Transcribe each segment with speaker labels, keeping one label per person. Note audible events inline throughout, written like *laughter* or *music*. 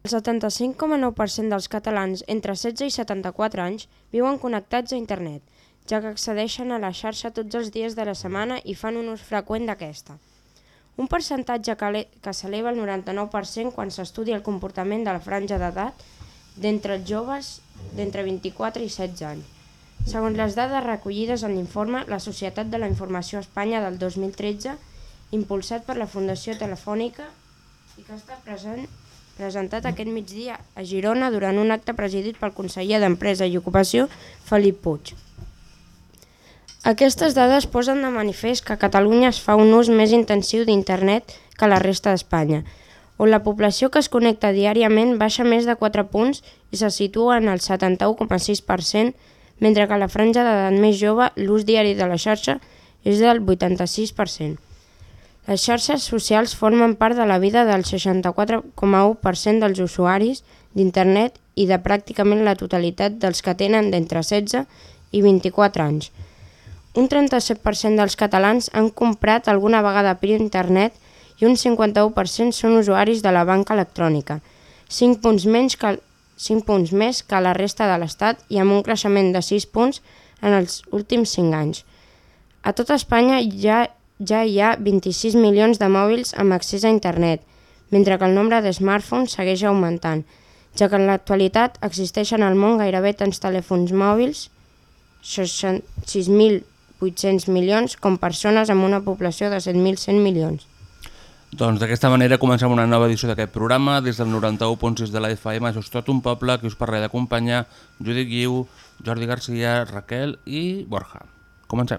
Speaker 1: El 75,9% dels catalans entre 16 i 74 anys viuen connectats a internet, ja que accedeixen a la xarxa tots els dies de la setmana i fan un ús freqüent d'aquesta. Un percentatge que, que s'eleva al 99% quan s'estudia el comportament de la franja d'edat d'entre els joves d'entre 24 i 16 anys. Segons les dades recollides en l'informe La Societat de la Informació a Espanya del 2013, impulsat per la Fundació Telefònica i que està present presentat aquest migdia a Girona durant un acte presidit pel conseller d'Empresa i Ocupació, Felip Puig. Aquestes dades posen de manifest que a Catalunya es fa un ús més intensiu d'internet que la resta d'Espanya, on la població que es connecta diàriament baixa més de 4 punts i se situa en el 71,6%, mentre que a la franja d'edat més jove l'ús diari de la xarxa és del 86%. Les xarxes socials formen part de la vida del 64,1% dels usuaris d'internet i de pràcticament la totalitat dels que tenen d'entre 16 i 24 anys. Un 37% dels catalans han comprat alguna vegada per internet i un 51% són usuaris de la banca electrònica, 5 punts, menys que, 5 punts més que la resta de l'Estat i amb un creixement de 6 punts en els últims 5 anys. A tot Espanya ja ja hi ha 26 milions de mòbils amb accés a internet, mentre que el nombre de smartphones segueix augmentant, ja que en l'actualitat existeixen al món gairebé tants telèfons mòbils, 6.800 milions, com persones amb una població de 7.100 milions.
Speaker 2: Doncs d'aquesta manera comencem una nova edició d'aquest programa. Des del 91.6 de la FM, això és tot un poble que us parla d'acompanyar Judit Guiu, Jordi Garcia, Raquel i Borja. Comencem.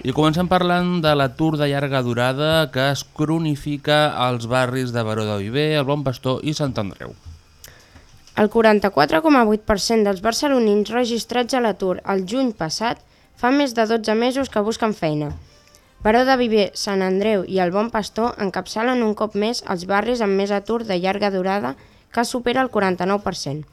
Speaker 2: I comencem parlant de l'atur de llarga durada que es cronifica als barris de Baró de Viver, el Bon Pastor i Sant Andreu.
Speaker 1: El 44,8% dels barcelonins registrats a l'atur el juny passat fa més de 12 mesos que busquen feina. Baró de Viver, Sant Andreu i el Bon Pastor encapçalen un cop més els barris amb més atur de llarga durada que supera el 49%.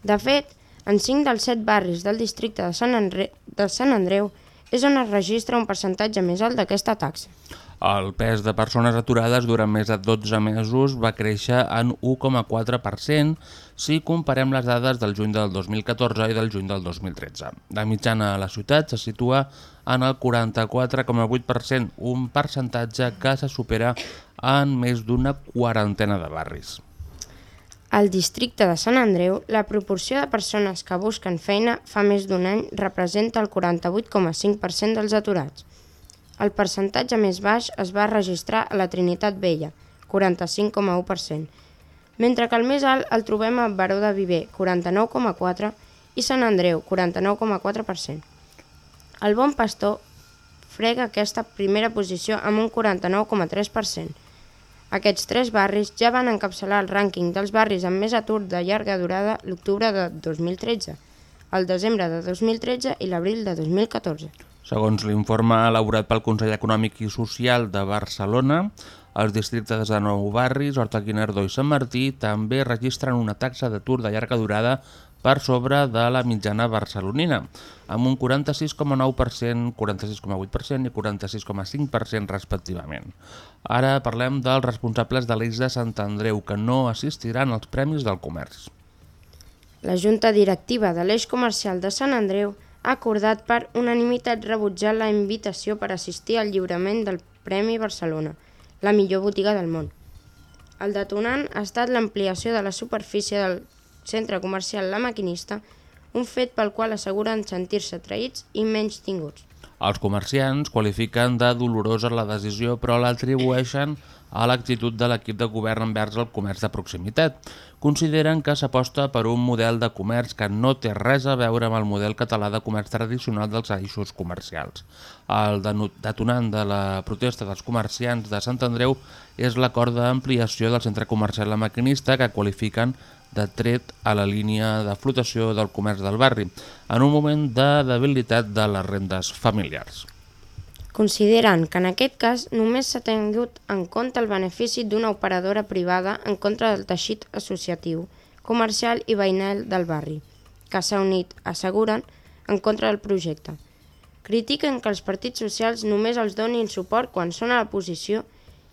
Speaker 1: De fet, en 5 dels 7 barris del districte de Sant, Andre de Sant Andreu és on es registra un percentatge més alt d'aquesta taxa.
Speaker 2: El pes de persones aturades durant més de 12 mesos va créixer en 1,4% si comparem les dades del juny del 2014 i del juny del 2013. La mitjana a la ciutat se situa en el 44,8%, un percentatge que se supera en més d'una quarantena de barris.
Speaker 1: Al districte de Sant Andreu, la proporció de persones que busquen feina fa més d'un any representa el 48,5% dels aturats. El percentatge més baix es va registrar a la Trinitat Vella, 45,1%, mentre que el més alt el trobem a Baró de Viver, 49,4%, i Sant Andreu, 49,4%. El Bon Pastor frega aquesta primera posició amb un 49,3%, aquests tres barris ja van encapçalar el rànquing dels barris amb més atur de llarga durada l'octubre de 2013, el desembre de 2013 i l'abril de 2014.
Speaker 2: Segons l'informe elaborat pel Consell Econòmic i Social de Barcelona, els districtes de Nou Barris, Horta Guinardó i Sant Martí també registren una taxa d'atur de llarga durada per sobre de la mitjana barcelonina, amb un 46,9%, 46,8% i 46,5% respectivament. Ara parlem dels responsables de l'Eix de Sant Andreu, que no assistiran als Premis del Comerç.
Speaker 1: La Junta Directiva de l'Eix Comercial de Sant Andreu ha acordat per unanimitat rebutjar la invitació per assistir al lliurament del Premi Barcelona, la millor botiga del món. El detonant ha estat l'ampliació de la superfície del centre comercial La Maquinista, un fet pel qual asseguren sentir-se traïts i menys tinguts.
Speaker 2: Els comerciants qualifiquen de dolorosa la decisió però l'atribueixen a l'actitud de l'equip de govern envers el comerç de proximitat. Consideren que s'aposta per un model de comerç que no té res a veure amb el model català de comerç tradicional dels eixos comercials. El detonant de la protesta dels comerciants de Sant Andreu és l'acord d'ampliació del centre comercial La Maquinista que qualifiquen de tret a la línia de flotació del comerç del barri, en un moment de debilitat de les rendes familiars
Speaker 1: considerant que en aquest cas només s'ha tingut en compte el benefici d'una operadora privada en contra del teixit associatiu, comercial i veïnal del barri, que s'ha unit, asseguren, en contra del projecte. Critiquen que els partits socials només els donin suport quan són a la posició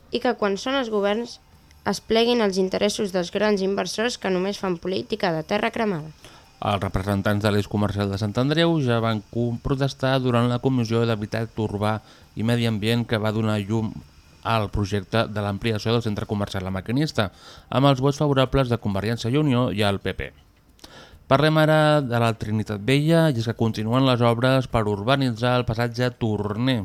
Speaker 1: i que quan són els governs es pleguin els interessos dels grans inversors que només fan política de terra cremada.
Speaker 2: Els representants de l'eix comercial de Sant Andreu ja van protestar durant la Comissió d'Habitat Urbà i Medi Ambient que va donar llum al projecte de l'ampliació del centre comercial La Maquinista, amb els vots favorables de Convergència i Unió i el PP. Parlem ara de la Trinitat Vella i és que continuen les obres per urbanitzar el passatge Torner.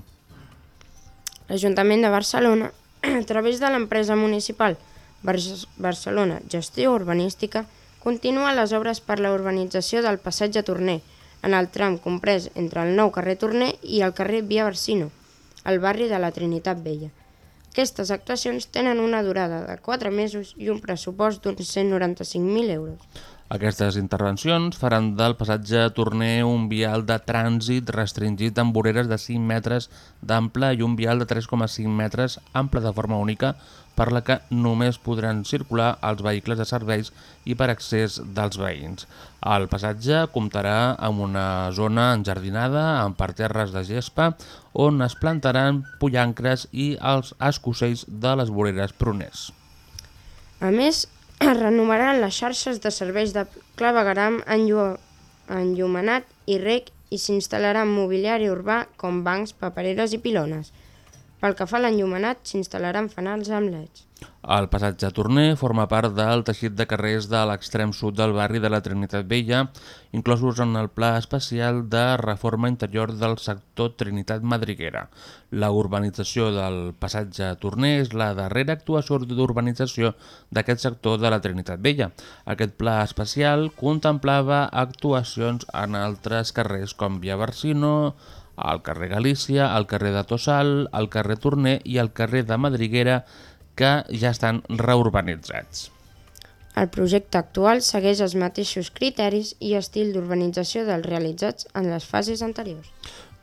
Speaker 1: L'Ajuntament de Barcelona, *clears throat* a través de l'empresa municipal Barcelona Gestió Urbanística, Continua les obres per la urbanització del passatge Torner, en el tram comprès entre el nou carrer Torner i el carrer Via Barsino, al barri de la Trinitat Vella. Aquestes actuacions tenen una durada de 4 mesos i un pressupost d'uns 195.000 euros.
Speaker 2: Aquestes intervencions faran del passatge Torner un vial de trànsit restringit amb voreres de 5 metres d'ample i un vial de 3,5 metres ample de forma única per la que només podran circular els vehicles de serveis i per accés dels veïns. El passatge comptarà amb una zona enjardinada amb parterres de gespa on es plantaran pollancres i els escocells de les voreres pruners.
Speaker 1: A més, *clears throat* es renovaran les xarxes de serveis de clavegaram enllumenat i rec i s'instal·larà mobiliari urbà com bancs, papereres i pilones. Pel que fa a l'enllumenat, s'instal·laran fanals amb leds.
Speaker 2: El passatge Torner forma part del teixit de carrers de l'extrem sud del barri de la Trinitat Vella, inclosos en el pla especial de reforma interior del sector Trinitat Madriguera. La urbanització del passatge Torner és la darrera actuació d'urbanització d'aquest sector de la Trinitat Vella. Aquest pla especial contemplava actuacions en altres carrers com Via Barsino, al carrer Galícia, al carrer de Tossal, al carrer Torner i al carrer de Madriguera, que ja estan reurbanitzats.
Speaker 1: El projecte actual segueix els mateixos criteris i estil d'urbanització dels realitzats en les fases anteriors.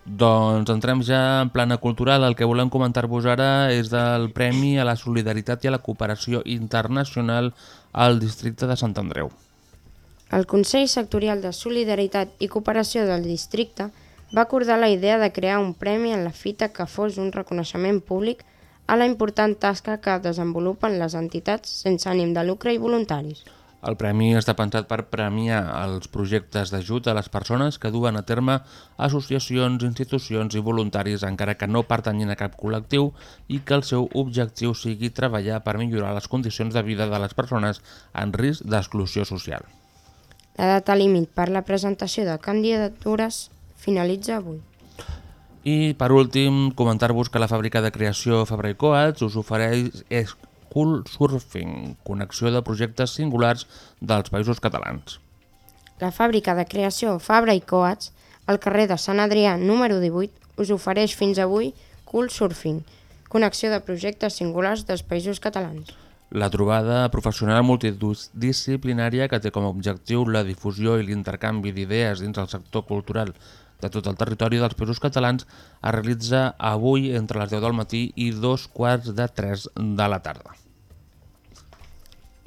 Speaker 2: Doncs entrem ja en plana cultural. El que volem comentar-vos ara és del Premi a la Solidaritat i a la Cooperació Internacional al districte de Sant Andreu.
Speaker 1: El Consell Sectorial de Solidaritat i Cooperació del districte va acordar la idea de crear un premi en la fita que fos un reconeixement públic a la important tasca que desenvolupen les entitats sense ànim de lucre i voluntaris.
Speaker 2: El premi està pensat per premiar els projectes d'ajut a les persones que duen a terme associacions, institucions i voluntaris encara que no pertanyin a cap col·lectiu i que el seu objectiu sigui treballar per millorar les condicions de vida de les persones en risc d'exclusió social.
Speaker 1: La data límit per la presentació de candidatures finalitza avui.
Speaker 2: I per últim, comentar-vos que la fàbrica de creació Fabra i Coats us ofereix School Surfing, connexió de projectes singulars dels països catalans.
Speaker 1: La fàbrica de creació Fabra i Coats, al carrer de Sant Adrià número 18, us ofereix fins avui Cool Surfing, connexió de projectes singulars dels països catalans.
Speaker 2: La trobada professional multidisciplinària que té com a objectiu la difusió i l'intercanvi d'idees dins el sector cultural de tot el territori dels països catalans es realitza avui entre les 10 del matí i dos quarts de 3 de la tarda.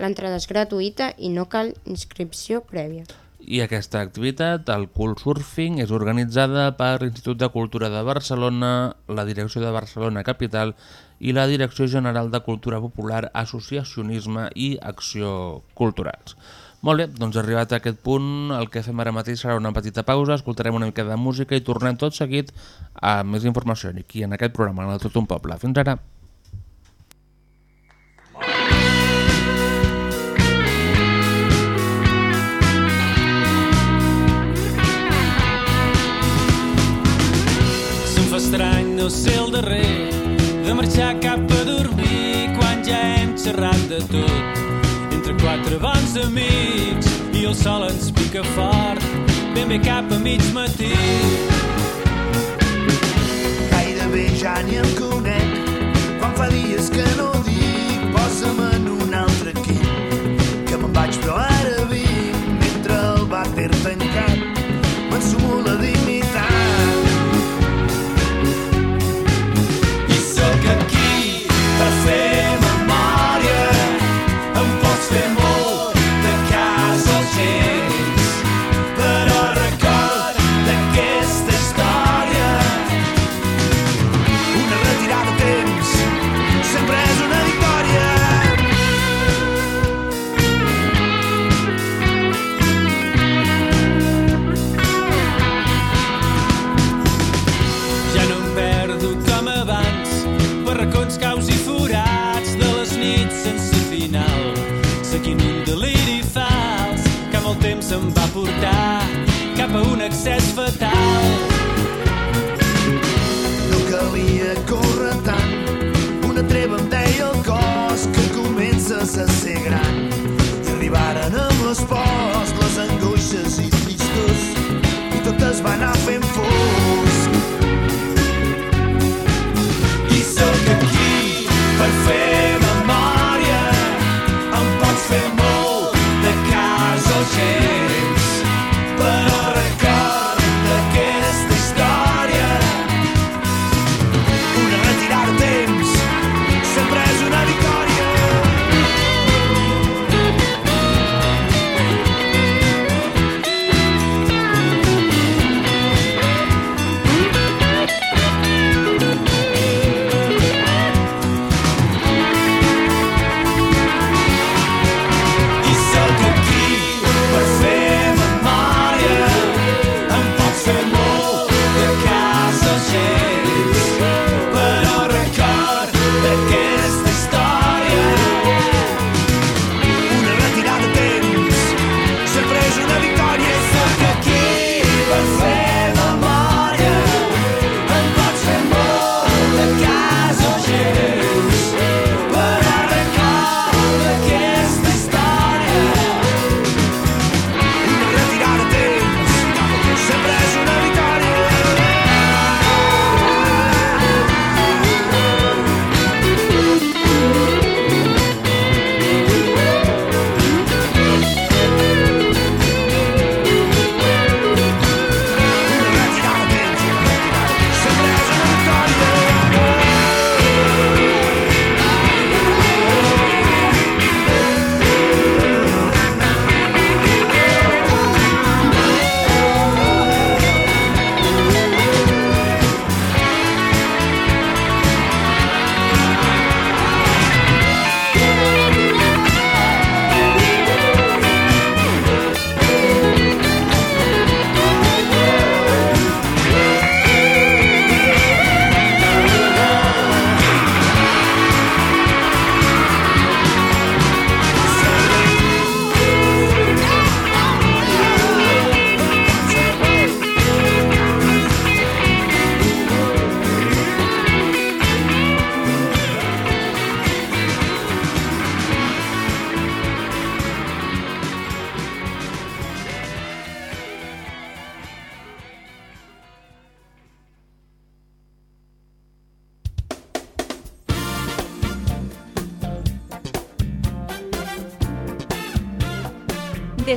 Speaker 1: L'entrada és gratuïta i no cal inscripció prèvia.
Speaker 2: I aquesta activitat, el Cool Surfing, és organitzada per l'Institut de Cultura de Barcelona, la Direcció de Barcelona Capital i la Direcció General de Cultura Popular, Associacionisme i Acció Culturals. Molt bé, doncs arribat a aquest punt, el que fem ara mateix serà una petita pausa, escoltarem una mica de música i tornem tot seguit a més informació aquí en aquest programa, en el Tot un Poble. Fins ara!
Speaker 3: Se'm fa estrany no ser el darrer de marxar cap a dormir quan ja hem xerrat de tot entre quatre bons amics el sol ens pica fort, ben bé cap a mig matí.
Speaker 4: Gairebé ja ni em conec, quan fa dies que no ho dic, posa'm a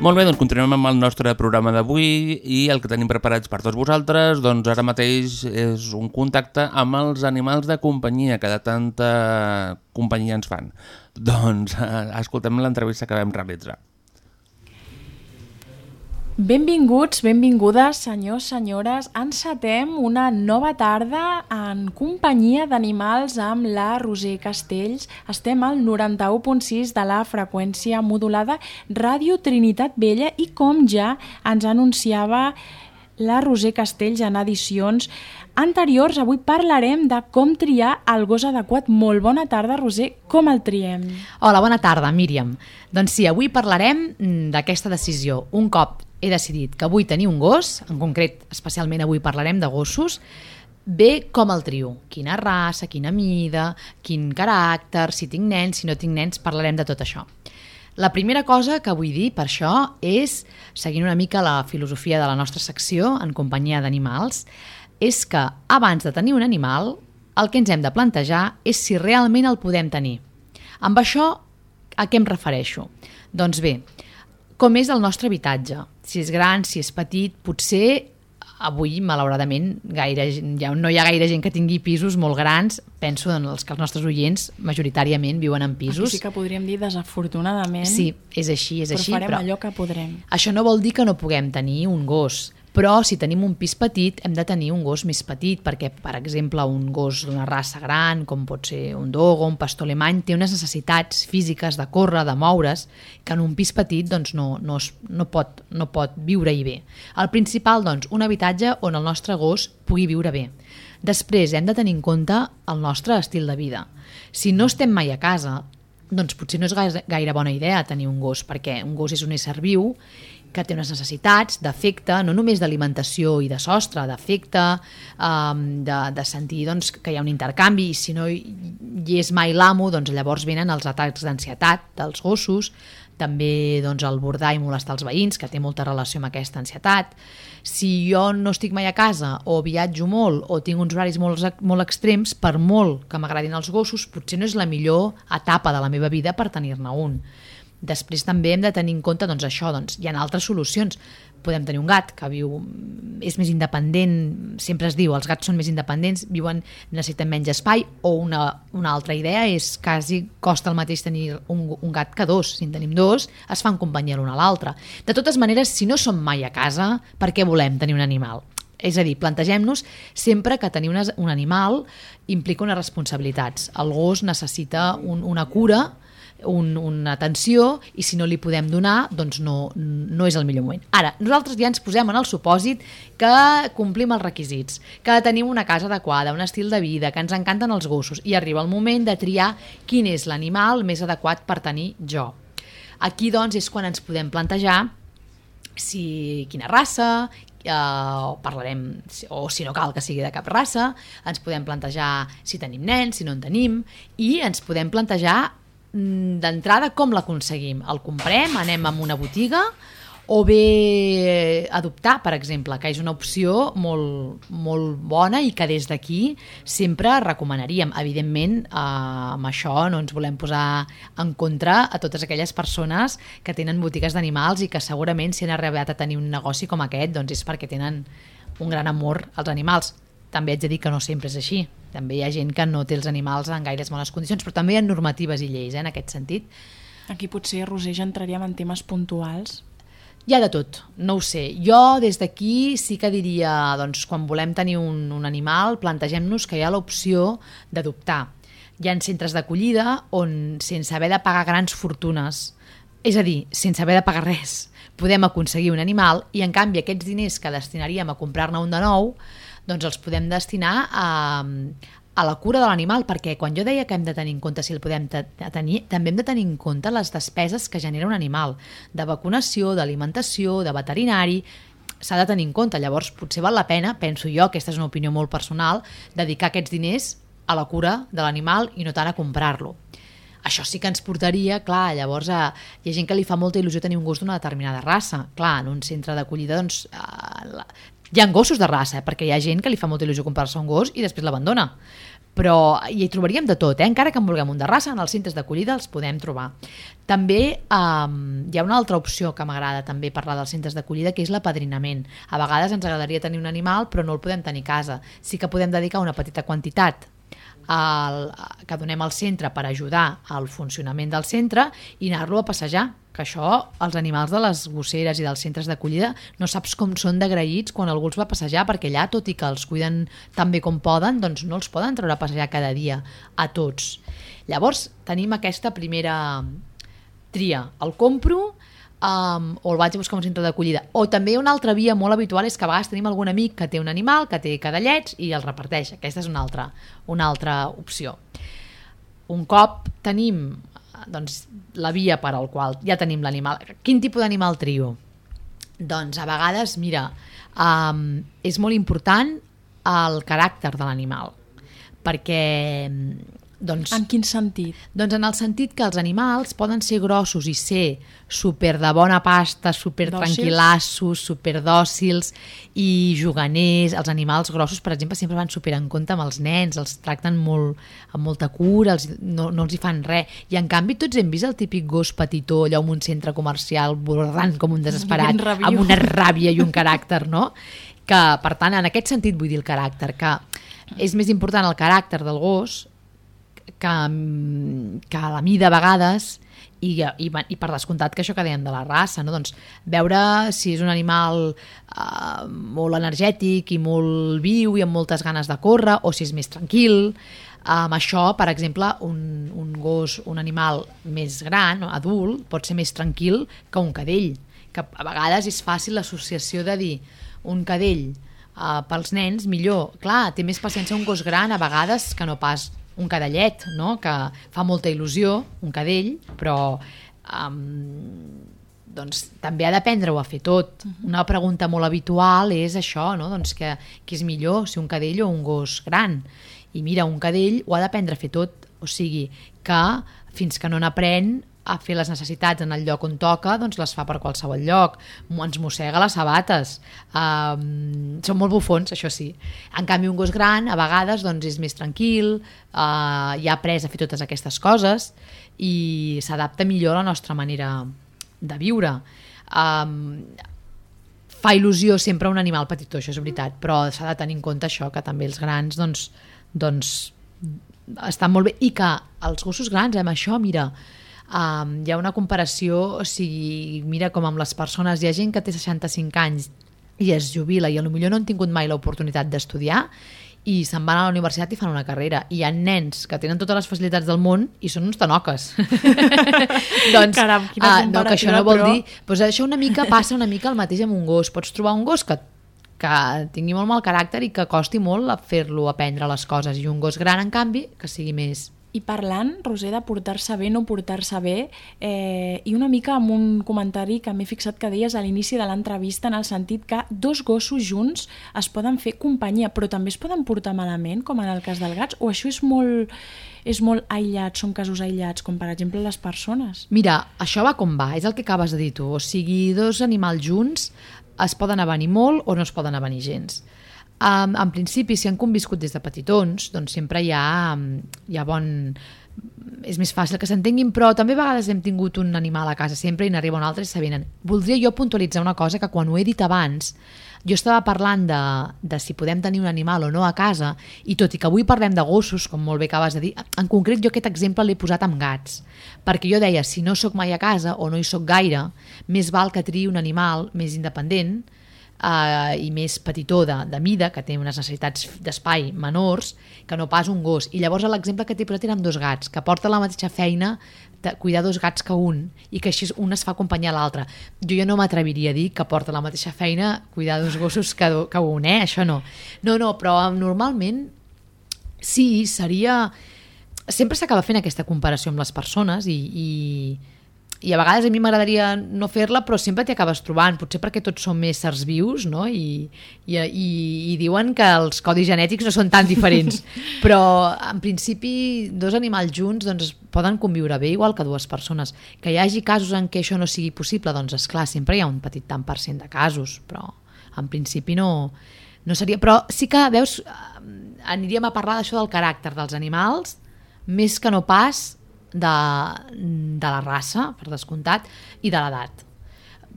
Speaker 2: Molt bé, doncs continuem amb el nostre programa d'avui i el que tenim preparats per tots vosaltres doncs ara mateix és un contacte amb els animals de companyia que de tanta companyia ens fan. Doncs eh, escoltem l'entrevista que vam realitzar.
Speaker 5: Benvinguts, benvingudes, senyors, senyores. Encetem una nova tarda en companyia d'animals amb la Roser Castells. Estem al 91.6 de la freqüència modulada Ràdio Trinitat Vella i com ja ens anunciava la Roser Castells en edicions anteriors, avui parlarem de com triar el gos adequat. Molt bona tarda, Roser. Com el triem?
Speaker 6: Hola, bona tarda, Míriam. Doncs sí, avui parlarem mm, d'aquesta decisió. Un cop he decidit que vull tenir un gos, en concret, especialment avui parlarem de gossos, bé com el trio. Quina raça, quina mida, quin caràcter, si tinc nens, si no tinc nens, parlarem de tot això. La primera cosa que vull dir per això és, seguint una mica la filosofia de la nostra secció en companyia d'animals, és que abans de tenir un animal, el que ens hem de plantejar és si realment el podem tenir. Amb això, a què em refereixo? Doncs bé, com és el nostre habitatge? Si és gran, si és petit, potser avui, malauradament, gaire, ja no hi ha gaire gent que tingui pisos molt grans. Penso en els que els nostres oients majoritàriament viuen en pisos.
Speaker 5: Aquí sí que podríem dir desafortunadament.
Speaker 6: Sí, és així, és
Speaker 5: però
Speaker 6: així.
Speaker 5: farem allò que podrem.
Speaker 6: Això no vol dir que no puguem tenir un gos, però si tenim un pis petit hem de tenir un gos més petit perquè, per exemple, un gos d'una raça gran, com pot ser un dogo, un pastor alemany, té unes necessitats físiques de córrer, de moure's, que en un pis petit doncs, no, no, es, no, pot, no pot viure-hi bé. El principal, doncs, un habitatge on el nostre gos pugui viure bé. Després hem de tenir en compte el nostre estil de vida. Si no estem mai a casa, doncs potser no és gaire, bona idea tenir un gos, perquè un gos és un ésser viu que té unes necessitats d'afecte, no només d'alimentació i de sostre, d'afecte, um, de, de sentir doncs, que hi ha un intercanvi, i si no hi, és mai l'amo, doncs llavors venen els atacs d'ansietat dels gossos, també doncs, el bordar i molestar els veïns, que té molta relació amb aquesta ansietat. Si jo no estic mai a casa, o viatjo molt, o tinc uns horaris molt, molt extrems, per molt que m'agradin els gossos, potser no és la millor etapa de la meva vida per tenir-ne un. Després també hem de tenir en compte doncs, això, doncs, hi ha altres solucions. Podem tenir un gat que viu, és més independent, sempre es diu, els gats són més independents, viuen, necessiten menys espai, o una, una altra idea és quasi costa el mateix tenir un, un gat que dos. Si en tenim dos, es fan companyia l'un a l'altre. De totes maneres, si no som mai a casa, per què volem tenir un animal? És a dir, plantegem-nos sempre que tenir un animal implica unes responsabilitats. El gos necessita un, una cura, un, una atenció i si no li podem donar, doncs no, no és el millor moment. Ara, nosaltres ja ens posem en el supòsit que complim els requisits, que tenim una casa adequada, un estil de vida, que ens encanten els gossos i arriba el moment de triar quin és l'animal més adequat per tenir jo. Aquí, doncs, és quan ens podem plantejar si quina raça, Uh, parlarem, o si no cal que sigui de cap raça, ens podem plantejar si tenim nens, si no en tenim, i ens podem plantejar d'entrada com l'aconseguim? El comprem, anem a una botiga o bé adoptar, per exemple, que és una opció molt, molt bona i que des d'aquí sempre recomanaríem. Evidentment, eh, amb això no ens volem posar en contra a totes aquelles persones que tenen botigues d'animals i que segurament si han arribat a tenir un negoci com aquest doncs és perquè tenen un gran amor als animals. També haig de dir que no sempre és així. També hi ha gent que no té els animals en gaires bones condicions, però també hi ha normatives i lleis eh, en aquest sentit.
Speaker 5: Aquí potser, Roser, ja entraríem en temes puntuals.
Speaker 6: Hi ha de tot, no ho sé. Jo des d'aquí sí que diria, doncs, quan volem tenir un, un animal, plantegem-nos que hi ha l'opció d'adoptar. Hi ha centres d'acollida on, sense haver de pagar grans fortunes, és a dir, sense haver de pagar res, podem aconseguir un animal i, en canvi, aquests diners que destinaríem a comprar-ne un de nou doncs els podem destinar a, a la cura de l'animal, perquè quan jo deia que hem de tenir en compte si el podem tenir, també hem de tenir en compte les despeses que genera un animal, de vacunació, d'alimentació, de veterinari, s'ha de tenir en compte. Llavors, potser val la pena, penso jo, aquesta és una opinió molt personal, dedicar aquests diners a la cura de l'animal i no tant a comprar-lo. Això sí que ens portaria, clar, llavors a, hi ha gent que li fa molta il·lusió tenir un gos d'una determinada raça. Clar, en un centre d'acollida doncs, eh, hi ha gossos de raça, eh? perquè hi ha gent que li fa molta il·lusió comprar-se un gos i després l'abandona. Però hi trobaríem de tot, eh? encara que en vulguem un de raça, en els centres d'acollida els podem trobar. També um, hi ha una altra opció que m'agrada també parlar dels centres d'acollida, que és l'apadrinament. A vegades ens agradaria tenir un animal, però no el podem tenir a casa. Sí que podem dedicar una petita quantitat al, que donem al centre per ajudar al funcionament del centre i anar-lo a passejar que això els animals de les gosseres i dels centres d'acollida no saps com són d'agraïts quan algú els va passejar perquè allà, tot i que els cuiden tan bé com poden, doncs no els poden treure a passejar cada dia a tots. Llavors tenim aquesta primera tria. El compro, um, o el vaig a buscar un centre d'acollida. O també una altra via molt habitual és que a vegades tenim algun amic que té un animal, que té cadallets i el reparteix. Aquesta és una altra, una altra opció. Un cop tenim doncs, la via per al qual ja tenim l'animal. Quin tipus d'animal trio? Doncs a vegades, mira, um, és molt important el caràcter de l'animal perquè doncs,
Speaker 5: En quin sentit?
Speaker 6: doncs en el sentit que els animals poden ser grossos i ser super de bona pasta, super tranquil·lassos, super dòcils i juganers. Els animals grossos, per exemple, sempre van super en compte amb els nens, els tracten molt, amb molta cura, els, no, no els hi fan res. I en canvi tots hem vist el típic gos petitó allò en un centre comercial bordant com un desesperat, amb una ràbia i un caràcter, no? Que, per tant, en aquest sentit vull dir el caràcter, que és més important el caràcter del gos que, mm, que la mida a vegades i, i, i per descomptat que això que dèiem de la raça, no? doncs veure si és un animal eh, molt energètic i molt viu i amb moltes ganes de córrer o si és més tranquil amb això, per exemple, un, un gos, un animal més gran, adult, pot ser més tranquil que un cadell, que a vegades és fàcil l'associació de dir un cadell uh, pels nens, millor. Clar, té més paciència un gos gran a vegades que no pas un cadallet, no? que fa molta il·lusió, un cadell, però um, doncs, també ha d'aprendre-ho a fer tot. Una pregunta molt habitual és això, no? doncs que, què és millor, si un cadell o un gos gran? I mira, un cadell ho ha d'aprendre a fer tot, o sigui, que fins que no n'aprèn a fer les necessitats en el lloc on toca, doncs les fa per qualsevol lloc. Ens mossega les sabates. Um, són molt bufons, això sí. En canvi, un gos gran, a vegades, doncs, és més tranquil, uh, ja ha après a fer totes aquestes coses i s'adapta millor a la nostra manera de viure. Um, fa il·lusió sempre un animal petitó, això és veritat, però s'ha de tenir en compte això, que també els grans doncs, doncs estan molt bé i que els gossos grans, eh, amb això, mira, um, hi ha una comparació, o sigui, mira com amb les persones, hi ha gent que té 65 anys i es jubila i a lo millor no han tingut mai l'oportunitat d'estudiar i se'n van a la universitat i fan una carrera. I hi ha nens que tenen totes les facilitats del món i són uns tanoques. *laughs* doncs,
Speaker 5: Caram, quina
Speaker 6: ah, no, que això no vol
Speaker 5: però-
Speaker 6: dir... Doncs això una mica passa una mica el mateix amb un gos. Pots trobar un gos que que tingui molt mal caràcter i que costi molt fer-lo aprendre les coses i un gos gran, en canvi, que sigui més
Speaker 5: I parlant, Roser, de portar-se bé, no portar-se bé, eh, i una mica amb un comentari que m'he fixat que deies a l'inici de l'entrevista en el sentit que dos gossos junts es poden fer companyia, però també es poden portar malament, com en el cas del gats, o això és molt, és molt aïllat, són casos aïllats, com per exemple les persones?
Speaker 6: Mira, això va com va, és el que acabes de dir tu. O sigui, dos animals junts es poden avenir molt o no es poden avenir gens. Um, en principi, si han conviscut des de petitons, doncs sempre hi ha, hi ha bon... És més fàcil que s'entenguin, però també a vegades hem tingut un animal a casa sempre i n'arriba un altre i s'avenen. Voldria jo puntualitzar una cosa que quan ho he dit abans, jo estava parlant de, de si podem tenir un animal o no a casa i tot i que avui parlem de gossos, com molt bé acabes de dir, en concret jo aquest exemple l'he posat amb gats, perquè jo deia, si no sóc mai a casa o no hi sóc gaire, més val que triï un animal més independent eh, i més petitó de, de mida, que té unes necessitats d'espai menors, que no pas un gos. I llavors l'exemple que t'he posat amb dos gats, que porten la mateixa feina de cuidar dos gats que un, i que així un es fa acompanyar l'altre. Jo ja no m'atreviria a dir que porta la mateixa feina cuidar dos gossos que, do- que un, eh? Això no. No, no, però eh, normalment sí, seria... Sempre s'acaba fent aquesta comparació amb les persones i, i, i a vegades a mi m'agradaria no fer-la, però sempre t'hi acabes trobant, potser perquè tots som més sers vius, no? I, i, i, i diuen que els codis genètics no són tan diferents, *laughs* però en principi dos animals junts doncs, poden conviure bé igual que dues persones. Que hi hagi casos en què això no sigui possible, doncs és clar, sempre hi ha un petit tant per cent de casos, però en principi no, no seria... Però sí que, veus, eh, aniríem a parlar d'això del caràcter dels animals, més que no pas de, de la raça, per descomptat, i de l'edat.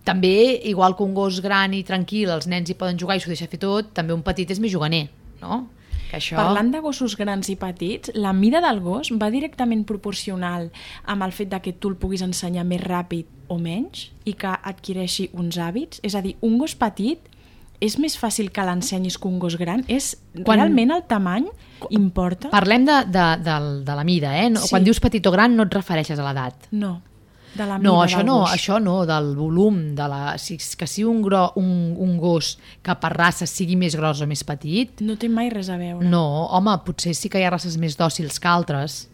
Speaker 6: També, igual que un gos gran i tranquil, els nens hi poden jugar i s'ho deixa fer tot, també un petit és més juganer, no? Que això...
Speaker 5: Parlant de gossos grans i petits, la mida del gos va directament proporcional amb el fet de que tu el puguis ensenyar més ràpid o menys i que adquireixi uns hàbits? És a dir, un gos petit és més fàcil que l'ensenyis que un gos gran? És
Speaker 6: Quan-
Speaker 5: realment el tamany importa?
Speaker 6: Parlem de, de, de, de la mida, eh? No,
Speaker 5: Sí.
Speaker 6: Quan dius petit o gran no et refereixes a l'edat.
Speaker 5: No, de la mida
Speaker 6: No, això
Speaker 5: del
Speaker 6: no,
Speaker 5: gos.
Speaker 6: això no, del volum, de la, si, que si un, gro, un, un gos que per raça sigui més gros o més petit,
Speaker 5: No té mai res a veure.
Speaker 6: no, home, potser sí que hi ha races més dòcils que altres,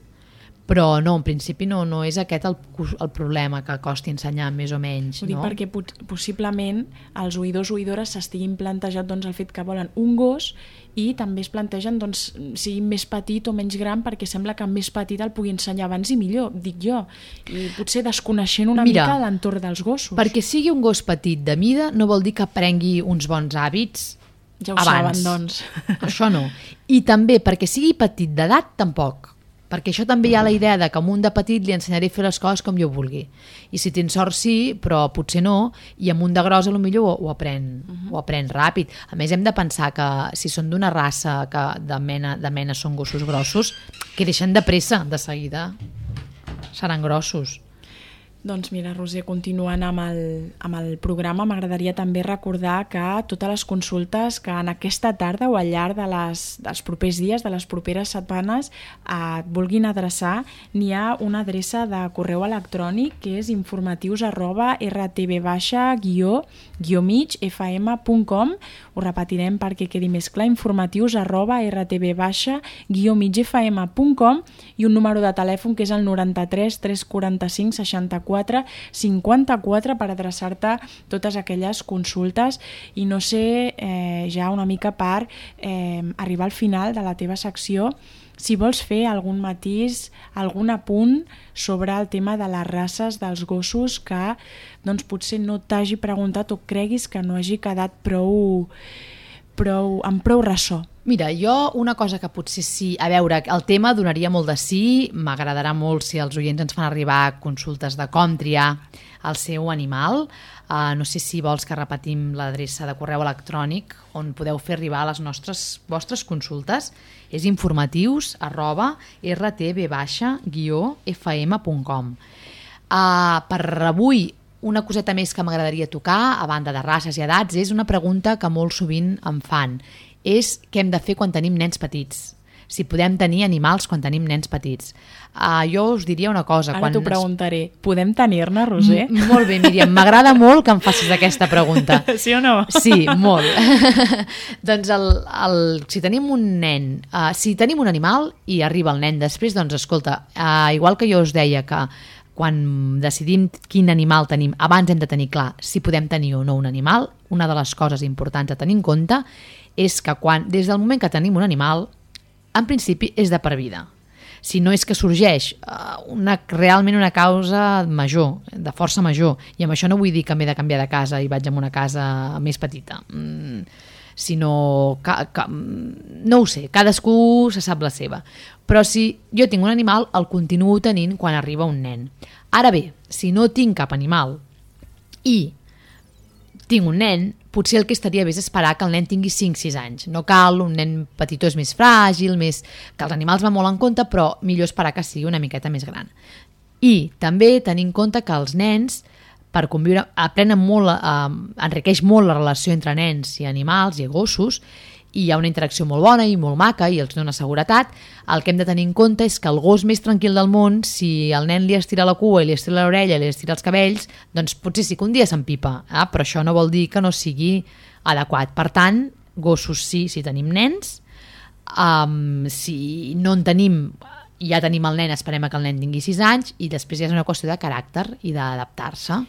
Speaker 6: però no, en principi no, no és aquest el, el problema que costi ensenyar més o menys,
Speaker 5: Ho dic
Speaker 6: no?
Speaker 5: perquè pot, possiblement els oïdors o oïdores s'estiguin plantejat doncs, el fet que volen un gos i també es plantegen doncs, sigui més petit o menys gran perquè sembla que més petit el pugui ensenyar abans i millor, dic jo. I potser desconeixent una
Speaker 6: Mira,
Speaker 5: mica l'entorn dels gossos.
Speaker 6: Perquè sigui un gos petit de mida no vol dir que prengui uns bons hàbits
Speaker 5: Ja ho
Speaker 6: abans.
Speaker 5: saben, doncs.
Speaker 6: Això no. I també perquè sigui petit d'edat, tampoc. Perquè això també hi ha la idea de que a un de petit li ensenyaré a fer les coses com jo vulgui. I si tens sort sí, però potser no, i amb un de gros a lo millor ho, ho, aprèn, ho aprèn ràpid. A més, hem de pensar que si són d'una raça que de mena, de mena són gossos grossos, que deixen de pressa, de seguida. Seran grossos.
Speaker 5: Doncs mira, Roser, continuant amb el, amb el programa, m'agradaria també recordar que totes les consultes que en aquesta tarda o al llarg de les, dels propers dies, de les properes setmanes, eh, vulguin adreçar, n'hi ha una adreça de correu electrònic que és informatius arroba rtb baixa guió, guió mig fm.com ho repetirem perquè quedi més clar informatius arroba rtb baixa guió mig fm.com i un número de telèfon que és el 93 345 64 54 per adreçar-te totes aquelles consultes i no sé eh, ja una mica per eh, arribar al final de la teva secció si vols fer algun matís, algun apunt sobre el tema de les races dels gossos que doncs, potser no t'hagi preguntat o creguis que no hagi quedat prou, prou, amb prou ressò.
Speaker 6: Mira, jo una cosa que potser sí... A veure, el tema donaria molt de sí, m'agradarà molt si els oients ens fan arribar consultes de com triar el seu animal. Uh, no sé si vols que repetim l'adreça de correu electrònic on podeu fer arribar les nostres vostres consultes. És informatius arroba rtb-fm.com uh, Per avui, una coseta més que m'agradaria tocar, a banda de races i edats, és una pregunta que molt sovint em fan. És què hem de fer quan tenim nens petits? Si podem tenir animals quan tenim nens petits. Uh, jo us diria una cosa.
Speaker 5: Ara
Speaker 6: quan
Speaker 5: t'ho
Speaker 6: es-
Speaker 5: preguntaré. Podem tenir-ne, Roser?
Speaker 6: M- Molt bé, Míriam, m'agrada molt que em facis aquesta pregunta. *laughs*
Speaker 5: Sí o no?
Speaker 6: Sí, molt. *laughs* doncs el, el, si tenim un nen, uh, si tenim un animal i arriba el nen després, doncs escolta, uh, igual que jo us deia que quan decidim quin animal tenim, abans hem de tenir clar si podem tenir o no un animal, una de les coses importants a tenir en compte és que quan, des del moment que tenim un animal, en principi és de per vida. Si no és que sorgeix uh, una, realment una causa major, de força major, i amb això no vull dir que m'he de canviar de casa i vaig a una casa més petita, mm, sinó que, que, no ho sé, cadascú se sap la seva. Però si jo tinc un animal, el continuo tenint quan arriba un nen. Ara bé, si no tinc cap animal i tinc un nen, potser el que estaria bé és esperar que el nen tingui 5-6 anys. No cal, un nen petitó és més fràgil, més... que els animals van molt en compte, però millor esperar que sigui una miqueta més gran. I també tenir en compte que els nens, per conviure, aprenen molt, eh, enriqueix molt la relació entre nens i animals i gossos, i hi ha una interacció molt bona i molt maca i els dona seguretat, el que hem de tenir en compte és que el gos més tranquil del món, si el nen li estira la cua i li estira l'orella i li estira els cabells, doncs potser sí que un dia s'empipa, eh? però això no vol dir que no sigui adequat. Per tant, gossos sí, si tenim nens, um, si no en tenim, ja tenim el nen, esperem que el nen tingui 6 anys i després ja és una qüestió de caràcter i d'adaptar-se.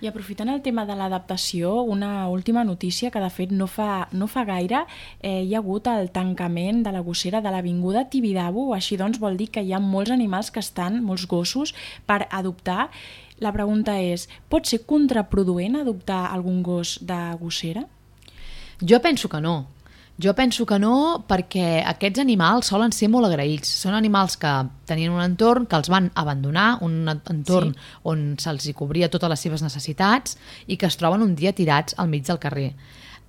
Speaker 5: I aprofitant el tema de l'adaptació, una última notícia que de fet no fa, no fa gaire eh, hi ha hagut el tancament de la gossera de l'Avinguda Tibidabo, així doncs vol dir que hi ha molts animals que estan, molts gossos, per adoptar. La pregunta és, pot ser contraproduent adoptar algun gos de gossera?
Speaker 6: Jo penso que no. Jo penso que no perquè aquests animals solen ser molt agraïts. Són animals que tenien un entorn que els van abandonar, un entorn sí. on se'ls cobria totes les seves necessitats i que es troben un dia tirats al mig del carrer.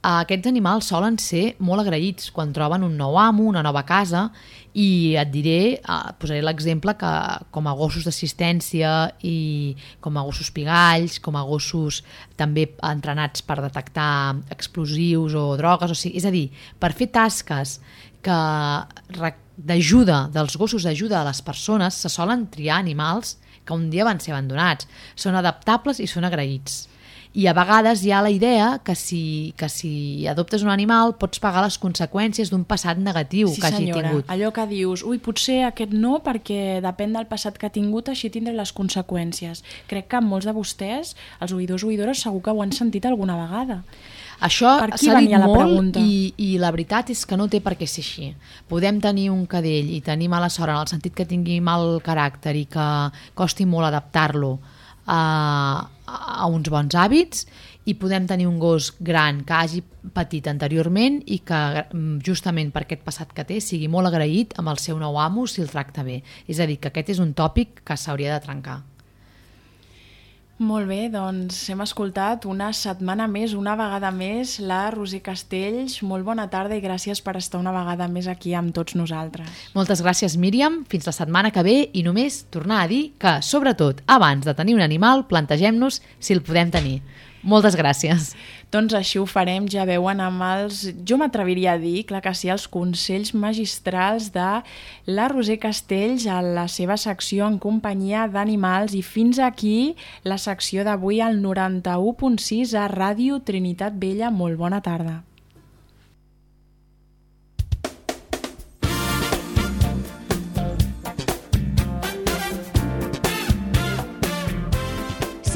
Speaker 6: Aquests animals solen ser molt agraïts quan troben un nou amo, una nova casa, i et diré, eh, posaré l'exemple que com a gossos d'assistència i com a gossos pigalls, com a gossos també entrenats per detectar explosius o drogues, o sigui, és a dir, per fer tasques que d'ajuda, dels gossos d'ajuda a les persones, se solen triar animals que un dia van ser abandonats. Són adaptables i són agraïts. I a vegades hi ha la idea que si, que si adoptes un animal pots pagar les conseqüències d'un passat negatiu
Speaker 5: Sí,
Speaker 6: que hagi
Speaker 5: senyora,
Speaker 6: tingut.
Speaker 5: allò que dius, ui, potser aquest no perquè depèn del passat que ha tingut, així tindré les conseqüències. Crec que molts de vostès, els oïdors oïdores, segur que ho han sentit alguna vegada.
Speaker 6: Això s'ha dit
Speaker 5: la
Speaker 6: molt
Speaker 5: pregunta.
Speaker 6: i, i la veritat és que no té per què ser així. Podem tenir un cadell i tenir mala sort en el sentit que tingui mal caràcter i que costi molt adaptar-lo a, a uns bons hàbits i podem tenir un gos gran que hagi patit anteriorment i que mm, justament per aquest passat que té sigui molt agraït amb el seu nou amo si el tracta bé. És a dir, que aquest és un tòpic que s'hauria de trencar.
Speaker 5: Molt bé, doncs hem escoltat una setmana més, una vegada més, la Roser Castells. Molt bona tarda i gràcies per estar una vegada més aquí amb tots nosaltres.
Speaker 6: Moltes gràcies, Míriam. Fins la setmana que ve i només tornar a dir que, sobretot, abans de tenir un animal, plantegem-nos si el podem tenir. Moltes gràcies.
Speaker 5: Doncs així ho farem, ja veuen amb els, jo m'atreviria a dir, clar que sí, els consells magistrals de la Roser Castells a la seva secció en companyia d'animals i fins aquí la secció d'avui al 91.6 a Ràdio Trinitat Vella. Molt bona tarda.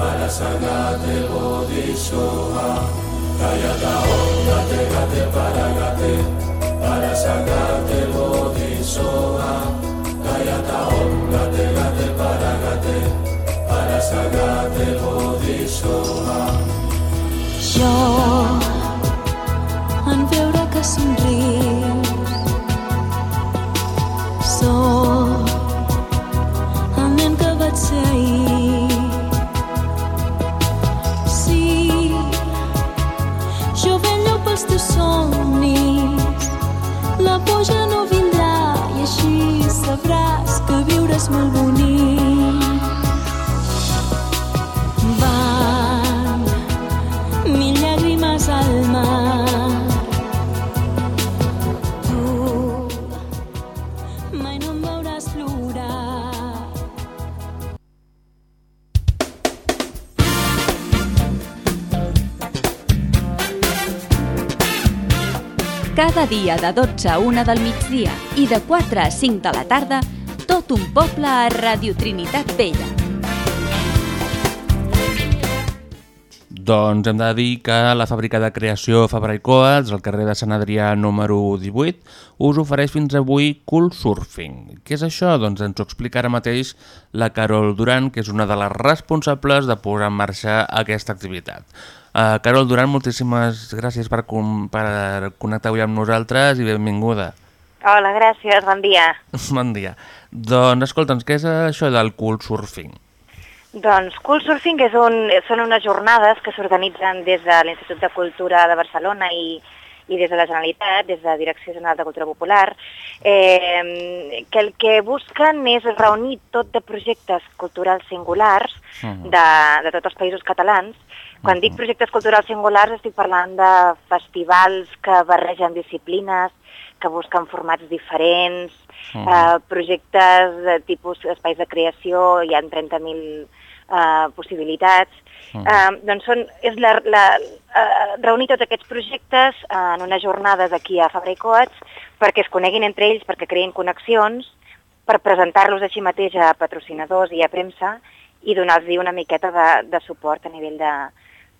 Speaker 7: para sanate bodhisoha tayata onda te gate para gate para sanate bodhisoha tayata onda te gate para gate para sanate bodhisoha yo an veura
Speaker 8: kasunda dia de 12 a 1 del migdia i de 4 a 5 de la tarda, tot un poble a Radio Trinitat Vella.
Speaker 2: Doncs hem de dir que la fàbrica de creació Fabra i Coats, al carrer de Sant Adrià número 18, us ofereix fins avui Cool Surfing. Què és això? Doncs ens ho explica ara mateix la Carol Duran, que és una de les responsables de posar en marxa aquesta activitat. Uh, Carol Duran, moltíssimes gràcies per, per connectar avui amb nosaltres i benvinguda.
Speaker 9: Hola, gràcies, bon dia. *laughs*
Speaker 2: Bon dia. Doncs escolta'ns, què és això del Cool Surfing?
Speaker 9: Doncs Cool Surfing és un, són unes jornades que s'organitzen des de l'Institut de Cultura de Barcelona i, i des de la Generalitat, des de la Direcció General de Cultura Popular, eh, que el que busquen és reunir tot de projectes culturals singulars
Speaker 2: Mhm.
Speaker 9: de, de tots els països catalans. Quan dic projectes culturals singulars estic parlant de festivals que barregen disciplines, que busquen formats diferents,
Speaker 2: Mhm.
Speaker 9: eh, projectes de tipus espais de creació, hi ha 30.000 eh, possibilitats.
Speaker 2: Mhm.
Speaker 9: Eh, doncs són, és la, la, eh, reunir tots aquests projectes en unes jornades aquí a Fabra i Coats perquè es coneguin entre ells, perquè creïn connexions, per presentar-los així mateix a patrocinadors i a premsa i donar-los una miqueta de, de suport a nivell de,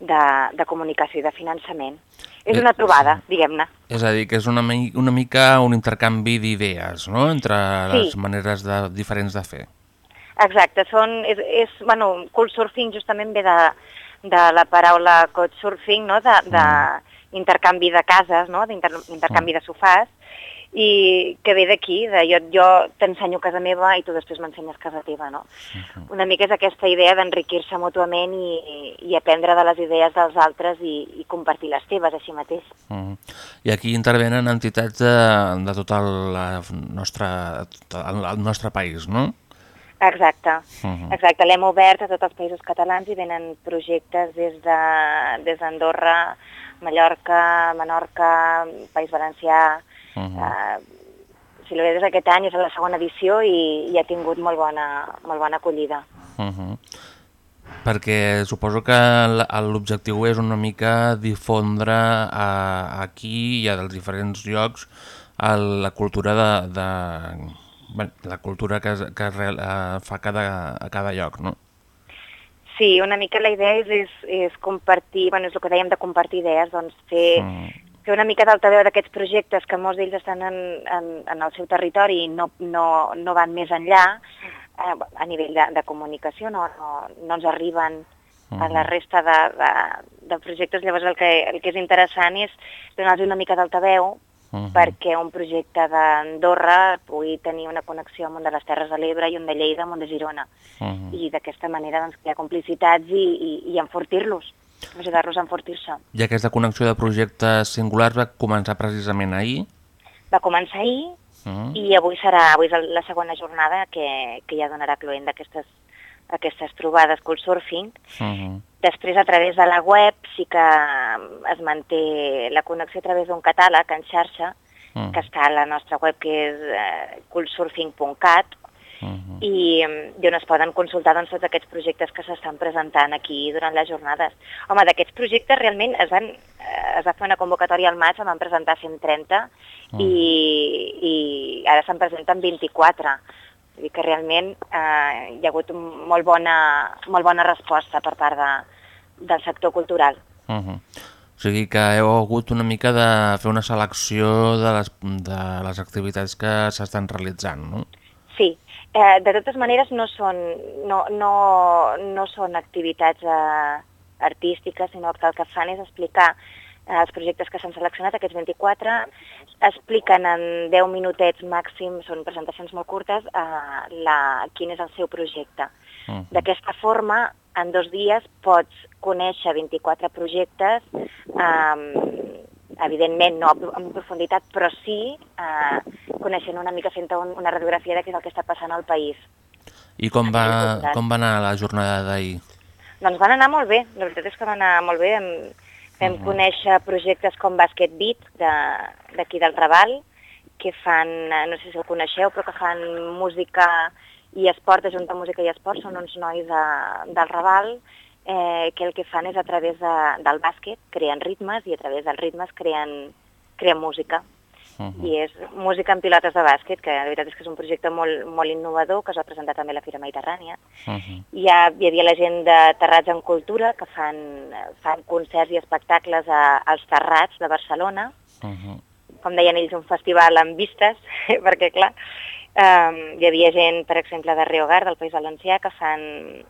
Speaker 9: de, de comunicació i de finançament. És
Speaker 2: Eh,
Speaker 9: una trobada, diguem-ne.
Speaker 2: És a dir, que és una, una mica un intercanvi d'idees, no?, entre les
Speaker 9: Sí.
Speaker 2: maneres de, diferents de fer.
Speaker 9: Exacte, són, és, és, bueno, couchsurfing justament ve de, de la paraula couchsurfing, no? de, de intercanvi de cases, no? d'intercanvi de sofàs, i que ve d'aquí, de jo, jo t'ensenyo casa meva i tu després m'ensenyes casa teva, no? Una mica és aquesta idea d'enriquir-se mútuament i, i aprendre de les idees dels altres i, i compartir les teves així mateix.
Speaker 2: Mm. I aquí intervenen entitats de, de tot el, la nostra, el, el nostre país, no?
Speaker 9: Exacte,
Speaker 2: Mhm.
Speaker 9: exacte. L'hem obert a tots els països catalans i venen projectes des de- des d'Andorra, Mallorca, Menorca, País Valencià...
Speaker 2: Mhm.
Speaker 9: eh, si l'he des d'aquest any és la segona edició i, i ha tingut molt bona, molt bona acollida.
Speaker 2: Uh -huh. Perquè suposo que l'objectiu és una mica difondre a, aquí i a dels diferents llocs el, la cultura de, de bé, la cultura que, es- que es real- eh, fa cada, a cada lloc, no?
Speaker 9: Sí, una mica la idea és, és, és compartir, bueno, és el que dèiem de compartir idees, doncs fer,
Speaker 2: Mm.
Speaker 9: Fer una mica d'altaveu d'aquests projectes que molts d'ells estan en, en, en el seu territori i no, no, no van més enllà eh, a nivell de, de comunicació, no, no, no ens arriben a la resta de, de, de projectes. Llavors el que, el que és interessant és donar-los una mica d'altaveu
Speaker 2: Mhm.
Speaker 9: perquè un projecte d'Andorra pugui tenir una connexió amb un de les Terres de l'Ebre i un de Lleida amb un de Girona.
Speaker 2: Mhm.
Speaker 9: I d'aquesta manera doncs, crear complicitats i, i, i enfortir-los, ajudar-los a enfortir-se.
Speaker 2: I aquesta connexió de projectes singulars va començar precisament ahir.
Speaker 9: Va començar ahir
Speaker 2: Mm.
Speaker 9: i avui serà avui és la segona jornada que, que ja donarà cloent d'aquestes aquestes trobades Couchsurfing.
Speaker 2: Mhm.
Speaker 9: Després, a través de la web, sí que es manté la connexió a través d'un catàleg en xarxa,
Speaker 2: Mhm.
Speaker 9: que està a la nostra web, que és eh, coolsurfing.cat,
Speaker 2: Mhm.
Speaker 9: i, mm, i on es poden consultar doncs, tots aquests projectes que s'estan presentant aquí durant les jornades. Home, d'aquests projectes realment es, van, eh, es va fer una convocatòria al maig, en van presentar 130 i, i ara se'n presenten 24. Vull dir que realment eh, hi ha hagut molt, bona, molt bona resposta per part de, del sector cultural.
Speaker 2: Mhm. O sigui que heu hagut una mica de fer una selecció de les, de les activitats que s'estan realitzant, no?
Speaker 9: Sí, eh, de totes maneres no són, no, no, no són activitats eh, artístiques, sinó que el que fan és explicar eh, els projectes que s'han seleccionat, aquests 24, expliquen en 10 minutets màxim, són presentacions molt curtes, eh, la, quin és el seu projecte.
Speaker 2: Mhm.
Speaker 9: D'aquesta forma, en dos dies pots conèixer 24 projectes, eh, evidentment no en profunditat, però sí eh, coneixent una mica, fent un, una radiografia de què és el que està passant al país.
Speaker 2: I com va, com va anar la jornada d'ahir?
Speaker 9: Doncs van anar molt bé, la veritat és que van anar molt bé. Vam, vam conèixer projectes com Basket Beat de- d'aquí del Raval, que fan, eh, no sé si el coneixeu, però que fan música i esport, ajuntar música i esport, són uns nois de, del Raval, eh, que el que fan és a través de, del bàsquet, creen ritmes i a través dels ritmes creen, creen música.
Speaker 2: Mhm.
Speaker 9: I és música en pilotes de bàsquet, que la veritat és que és un projecte molt, molt innovador, que es va presentar també a la Fira Mediterrània.
Speaker 2: Mhm.
Speaker 9: Hi, ha, hi havia la gent de Terrats en Cultura, que fan, fan concerts i espectacles a, als Terrats de Barcelona.
Speaker 2: Mhm.
Speaker 9: Com deien ells, un festival amb vistes, *laughs* perquè clar, eh, hi havia gent, per exemple, de Riogar, del País Valencià, que fan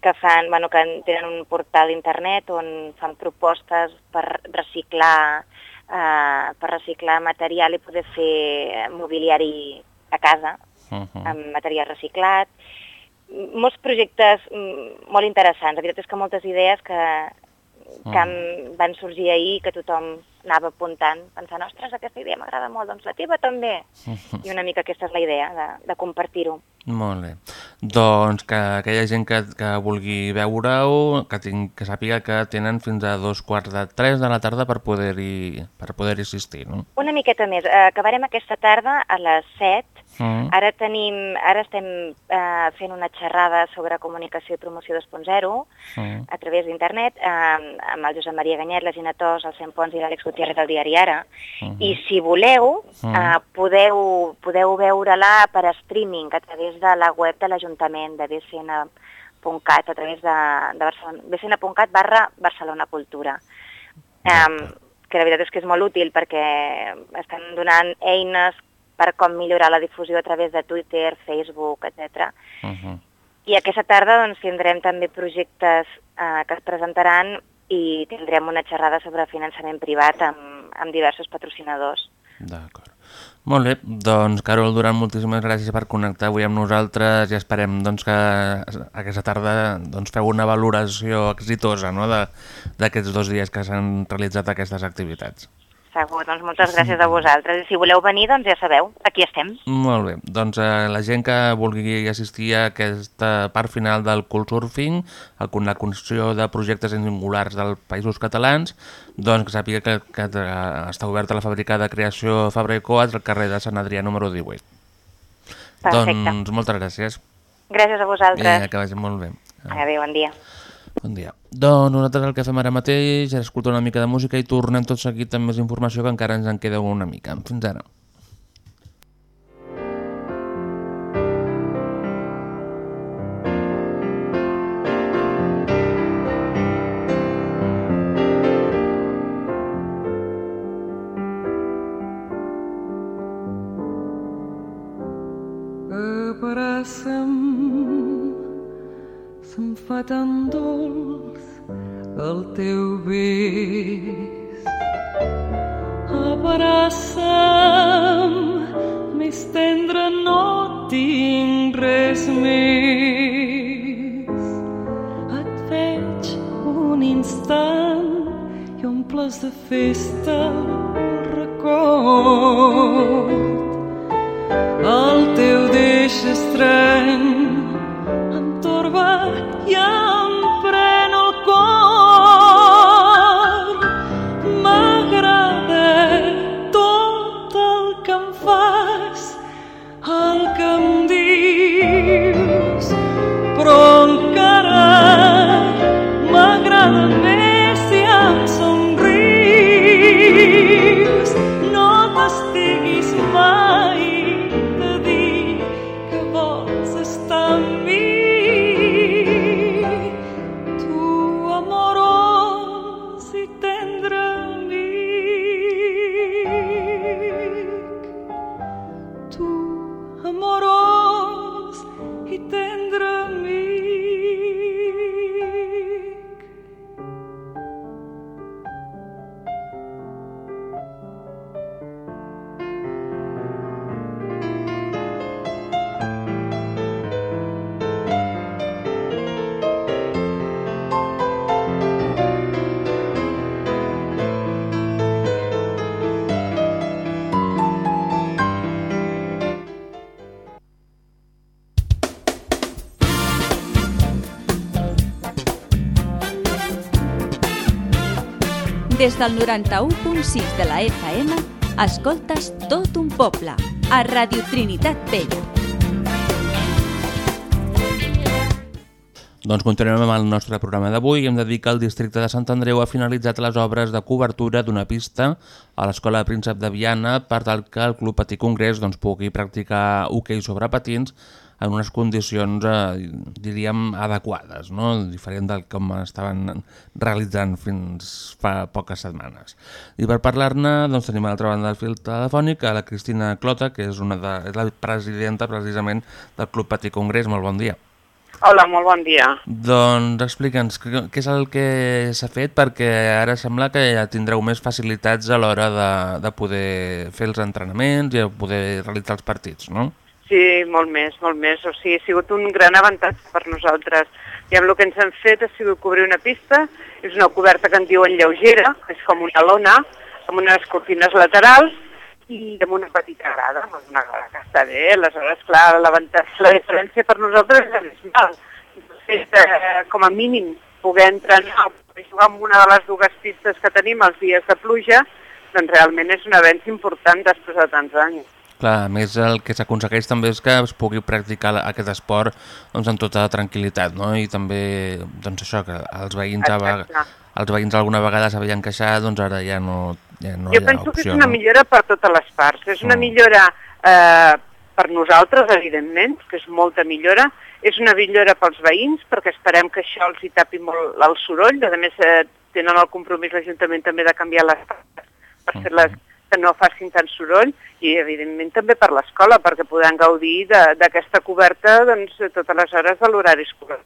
Speaker 9: que fan, bueno, que tenen un portal d'internet on fan propostes per reciclar eh, per reciclar material i poder fer mobiliari a casa
Speaker 2: Mhm.
Speaker 9: amb material reciclat. Molts projectes mm, molt interessants. La veritat és que moltes idees que, que em van sorgir ahir que tothom anava apuntant, pensant, ostres, aquesta idea m'agrada molt, doncs la teva també. *laughs* I una mica aquesta és la idea, de, de compartir-ho.
Speaker 2: Molt bé. Doncs que aquella gent que, que vulgui veure-ho, que, que sàpiga que tenen fins a dos quarts de tres de la tarda per poder-hi per poder assistir, no?
Speaker 9: Una miqueta més. Eh, acabarem aquesta tarda a les 7.
Speaker 2: Mm.
Speaker 9: Ara, tenim, ara estem eh, fent una xerrada sobre comunicació i promoció 2.0
Speaker 2: Mm.
Speaker 9: a través d'internet eh, amb el Josep Maria Ganyet, la Gina Tos, el Cent Pons i l'Àlex Gutiérrez del Diari Ara. I si voleu, eh, podeu, podeu veure-la per streaming a través de la web de l'Ajuntament de bcn.cat a través de, de Barcelona, bcn.cat barra Barcelona Cultura. Um, que la veritat és que és molt útil perquè estan donant eines per com millorar la difusió a través de Twitter, Facebook, etc.
Speaker 2: Uh -huh.
Speaker 9: I aquesta tarda doncs, tindrem també projectes eh, que es presentaran i tindrem una xerrada sobre finançament privat amb, amb diversos patrocinadors.
Speaker 2: D'acord. Molt bé, doncs Carol Duran, moltíssimes gràcies per connectar avui amb nosaltres i esperem doncs, que aquesta tarda doncs, feu una valoració exitosa no? de- d'aquests dos dies que s'han realitzat aquestes activitats.
Speaker 9: Segur, doncs moltes gràcies a vosaltres. I si voleu venir, doncs ja sabeu, aquí estem.
Speaker 2: Molt bé, doncs eh, la gent que vulgui assistir a aquesta part final del Culturfing, a con- la construcció de projectes singulars dels països catalans, doncs que sàpiga que, que eh, està oberta la fàbrica de creació Fabra i Coats al carrer de Sant Adrià número 18.
Speaker 9: Perfecte.
Speaker 2: Doncs moltes gràcies.
Speaker 9: Gràcies a vosaltres.
Speaker 2: Eh, que vagi molt bé.
Speaker 9: Adéu, bon dia.
Speaker 2: Bon dia. Doncs nosaltres el que fem ara mateix és escoltar una mica de música i tornem tot seguit amb més informació que encara ens en queda una mica. Fins ara.
Speaker 8: Des del 91.6 de la FM, escoltes tot un poble, a Radio Trinitat Vella.
Speaker 2: Doncs continuem amb el nostre programa d'avui hem de dir que el districte de Sant Andreu ha finalitzat les obres de cobertura d'una pista a l'Escola Príncep de Viana per tal que el Club Patí Congrés doncs, pugui practicar hoquei sobre patins en unes condicions, eh, diríem, adequades, no? diferent del com estaven realitzant fins fa poques setmanes. I per parlar-ne doncs, tenim a l'altra banda del fil telefònic a la Cristina Clota, que és, una de, és la presidenta precisament del Club Patí Congrés. Molt bon dia.
Speaker 10: Hola, molt bon dia.
Speaker 2: Doncs explica'ns què és el que s'ha fet perquè ara sembla que ja tindreu més facilitats a l'hora de, de poder fer els entrenaments i poder realitzar els partits, no?
Speaker 10: Sí, molt més, molt més. O sigui, ha sigut un gran avantatge per nosaltres. I amb el que ens han fet ha sigut cobrir una pista, és una coberta que en diuen lleugera, és com una lona, amb unes cortines laterals i amb una petita grada, doncs una grada que està bé. Aleshores, clar, la diferència per nosaltres és abismal. Fet de, com a mínim, poder entrenar, poder jugar amb una de les dues pistes que tenim els dies de pluja, doncs realment és un avenç important després de tants anys.
Speaker 2: Clar, a més el que s'aconsegueix també és que es pugui practicar aquest esport doncs, amb tota tranquil·litat, no? I també, doncs això, que els veïns, a
Speaker 10: Exacte.
Speaker 2: els veïns alguna vegada s'havien queixat, doncs ara ja no, ja no
Speaker 10: jo
Speaker 2: hi ha
Speaker 10: penso que és
Speaker 2: opció,
Speaker 10: una
Speaker 2: no?
Speaker 10: millora per totes les parts. És una
Speaker 2: Mm.
Speaker 10: millora eh, per nosaltres, evidentment, que és molta millora. És una millora pels veïns, perquè esperem que això els hi tapi molt el soroll. A més, eh, tenen el compromís l'Ajuntament també de canviar les per fer-les que no facin tant soroll i, evidentment, també per l'escola, perquè podran gaudir d'aquesta coberta doncs, totes les hores de l'horari escolar.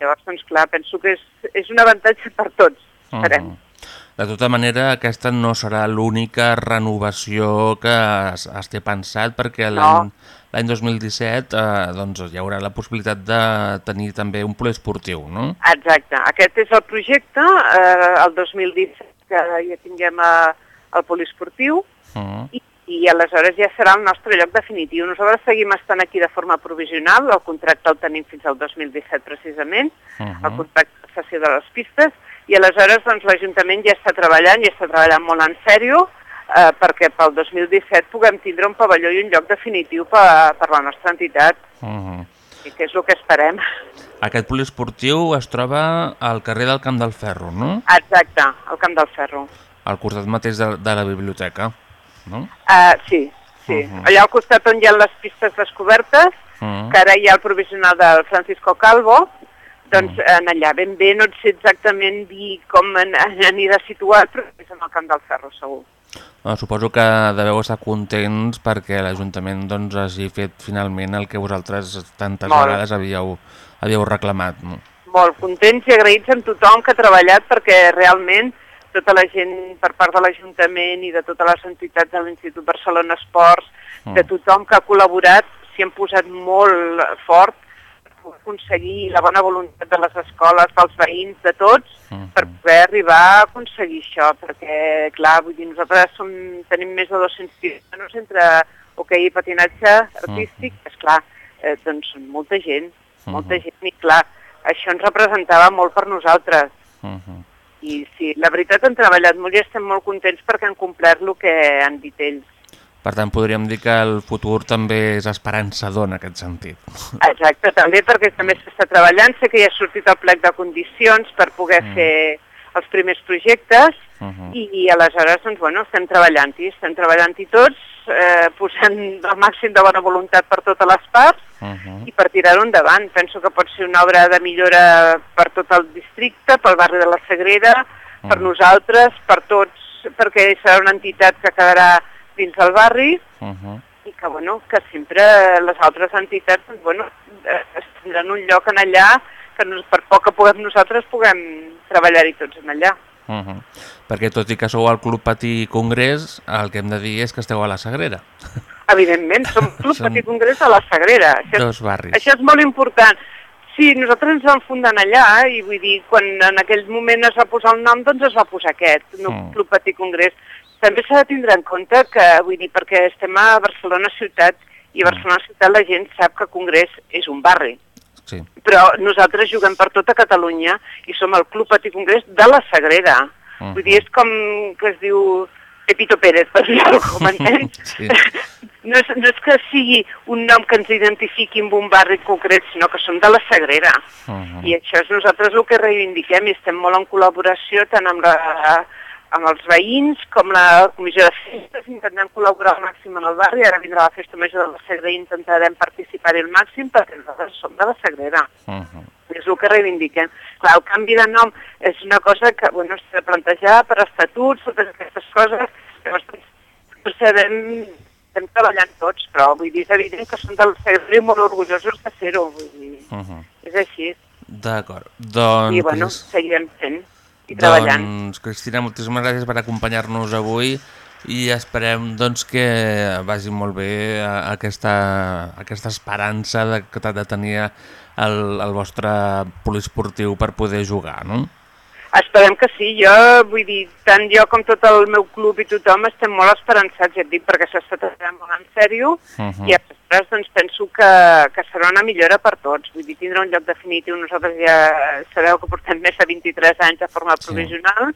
Speaker 10: Llavors, doncs clar, penso que és, és un avantatge per tots, esperem.
Speaker 2: Mhm. De tota manera, aquesta no serà l'única renovació que es, es té pensat, perquè l'any l'any 2017 eh, doncs, hi haurà la possibilitat de tenir també un poliesportiu, no?
Speaker 10: Exacte. Aquest és el projecte, eh, el 2017, que ja tinguem eh, el poliesportiu,
Speaker 2: Uh
Speaker 10: i, i aleshores ja serà el nostre lloc definitiu. Nosaltres seguim estant aquí de forma provisional, el contracte el tenim fins al 2017 precisament,
Speaker 2: Mhm.
Speaker 10: el contracte de cessió de les pistes, i aleshores doncs, l'Ajuntament ja està treballant, ja està treballant molt en sèrio, eh, perquè pel 2017 puguem tindre un pavelló i un lloc definitiu per, per la nostra entitat,
Speaker 2: -huh.
Speaker 10: i que és el que esperem.
Speaker 2: Aquest poliesportiu es troba al carrer del Camp del Ferro, no?
Speaker 10: Exacte, al Camp del Ferro.
Speaker 2: Al costat mateix de, de la biblioteca, no?
Speaker 10: Uh, sí, sí. Uh
Speaker 2: Mhm.
Speaker 10: -huh. Allà al costat on hi ha les pistes descobertes,
Speaker 2: Uh
Speaker 10: que ara hi ha el provisional del Francisco Calvo, doncs en allà ben bé no et sé exactament dir com en, en anirà situat, però és en el Camp del Ferro, segur.
Speaker 2: Uh, suposo que deveu estar contents perquè l'Ajuntament doncs, hagi fet finalment el que vosaltres tantes
Speaker 10: Molt.
Speaker 2: vegades havíeu, havíeu reclamat. No?
Speaker 10: Molt contents i agraïts amb tothom que ha treballat perquè realment tota la gent per part de l'Ajuntament i de totes les entitats de l'Institut Barcelona Esports, de tothom que ha col·laborat, s'hi han posat molt fort per aconseguir la bona voluntat de les escoles, dels veïns, de tots, per poder arribar a aconseguir això, perquè, clar, vull dir, nosaltres som, tenim més de 200 ciutadans entre hoquei i patinatge artístic, és clar, eh, doncs molta gent, molta gent, i clar, això ens representava molt per nosaltres.
Speaker 2: Uh -huh.
Speaker 10: I sí, la veritat han treballat molt i estem molt contents perquè han complert el que han dit ells.
Speaker 2: Per tant, podríem dir que el futur també és esperançador en aquest sentit.
Speaker 10: Exacte, també perquè també s'està treballant, sé que ja ha sortit el plec de condicions per poder mm. fer els primers projectes
Speaker 2: Uh -huh.
Speaker 10: i, i aleshores, doncs, bueno, estem treballant-hi, estem treballant-hi tots, eh, posant el màxim de bona voluntat per totes les parts
Speaker 2: Uh -huh.
Speaker 10: i per tirar-ho endavant. Penso que pot ser una obra de millora per tot el districte, pel barri de la Sagrera, per nosaltres, per tots, perquè serà una entitat que quedarà dins del barri
Speaker 2: Uh -huh.
Speaker 10: i que, bueno, que sempre les altres entitats doncs, bueno, eh, es tindran un lloc en allà que nos, per poc que puguem nosaltres puguem treballar-hi tots en allà.
Speaker 2: Uh -huh. Perquè tot i que sou al Club Patí Congrés, el que hem de dir és que esteu a la Sagrera. *laughs*
Speaker 10: Evidentment, som *laughs* Club
Speaker 2: Som
Speaker 10: Petit Congrés de la Sagrera. Això,
Speaker 2: Dos barris.
Speaker 10: això és molt important. Sí, nosaltres ens vam fundar allà eh, i vull dir, quan en aquell moment es va posar el nom, doncs es va posar aquest, no
Speaker 2: Mm.
Speaker 10: Club Petit Congrés. També s'ha de tindre en compte que, vull dir, perquè estem a Barcelona ciutat i a Barcelona ciutat la gent sap que Congrés és un barri.
Speaker 2: Sí.
Speaker 10: però nosaltres juguem per tota Catalunya i som el Club Patí Congrés de la Sagrera.
Speaker 2: Mhm.
Speaker 10: Vull dir, és com que es diu Pepito Pérez, per dir alguna cosa, m'entens? *laughs*
Speaker 2: Sí. *laughs*
Speaker 10: No, és, no és que sigui un nom que ens identifiqui amb un barri concret, sinó que som de la Sagrera.
Speaker 2: Uh -huh.
Speaker 10: I això és nosaltres el que reivindiquem i estem molt en col·laboració tant amb, la, amb els veïns com la comissió de festes, intentem col·laborar al màxim en el barri, ara vindrà la festa major de la Sagrera i intentarem participar-hi al màxim perquè nosaltres som de la Sagrera.
Speaker 2: Uh -huh.
Speaker 10: És el que reivindiquem. Clar, el canvi de nom és una cosa que bueno, s'ha de plantejar per estatuts, totes aquestes coses, ho sabem, estem treballant tots, però vull dir, és evident que som del Sagrera i molt orgullosos de ser-ho, vull dir,
Speaker 2: Uh -huh.
Speaker 10: és així.
Speaker 2: D'acord. Doncs,
Speaker 10: I bueno, seguirem fent i treballant.
Speaker 2: Doncs, Cristina, moltíssimes gràcies per acompanyar-nos avui i esperem doncs, que vagi molt bé eh, aquesta, aquesta esperança de, que de tenir el, el vostre poliesportiu per poder jugar, no?
Speaker 10: Esperem que sí, jo vull dir, tant jo com tot el meu club i tothom estem molt esperançats, ja et dic, perquè s'està treballant molt en sèrio
Speaker 2: Mhm.
Speaker 10: i després doncs, penso que, que serà una millora per tots, vull dir, tindrà un lloc definitiu, nosaltres ja sabeu que portem més de 23 anys de forma
Speaker 2: Sí.
Speaker 10: provisional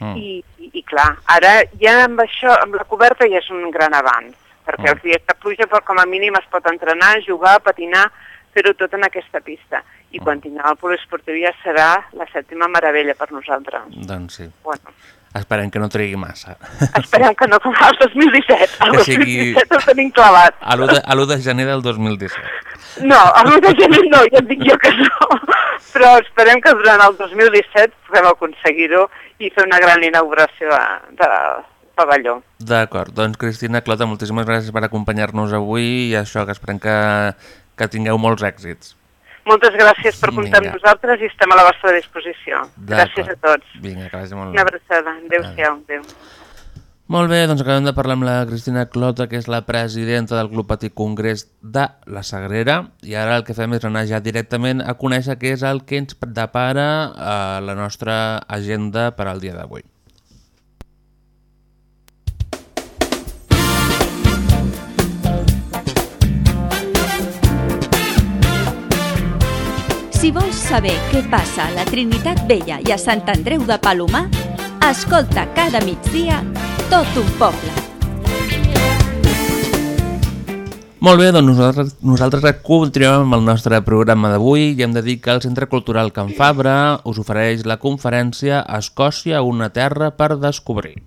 Speaker 2: Mm.
Speaker 10: i, i, i clar, ara ja amb això, amb la coberta ja és un gran avanç, perquè
Speaker 2: Mm.
Speaker 10: els dies de pluja però com a mínim es pot entrenar, jugar, patinar, fer-ho tot en aquesta pista. I quan tinguem el poliesportiu ja serà la sèptima meravella per nosaltres.
Speaker 2: Doncs sí.
Speaker 10: Bueno,
Speaker 2: Esperem que no trigui massa.
Speaker 10: Esperem que no com el 2017. El
Speaker 2: Que sigui-
Speaker 10: 2017 el tenim clavat.
Speaker 2: A l'1 de, a l'1 de gener del 2017.
Speaker 10: No, a l'1 de gener no, ja et dic jo que no. Però esperem que durant el 2017 puguem aconseguir-ho i fer una gran inauguració de, de pavelló.
Speaker 2: D'acord, doncs Cristina Clota, moltíssimes gràcies per acompanyar-nos avui i això, que esperem que, que tingueu molts èxits.
Speaker 10: Moltes gràcies per comptar amb nosaltres i estem a la vostra disposició. Gràcies a tots.
Speaker 2: Vinga, que vagi molt
Speaker 10: Una
Speaker 2: bé.
Speaker 10: abraçada. Adéu-siau. Adéu.
Speaker 2: Molt bé, doncs acabem de parlar amb la Cristina Clota, que és la presidenta del Club Petit Congrés de la Sagrera, i ara el que fem és anar ja directament a conèixer què és el que ens depara a la nostra agenda per al dia d'avui.
Speaker 8: Si vols saber què passa a la Trinitat Vella i a Sant Andreu de Palomar, escolta cada migdia tot un poble.
Speaker 2: Molt bé, doncs nosaltres, nosaltres continuem amb el nostre programa d'avui i hem de dir que el Centre Cultural Can Fabra us ofereix la conferència Escòcia, una terra per descobrir.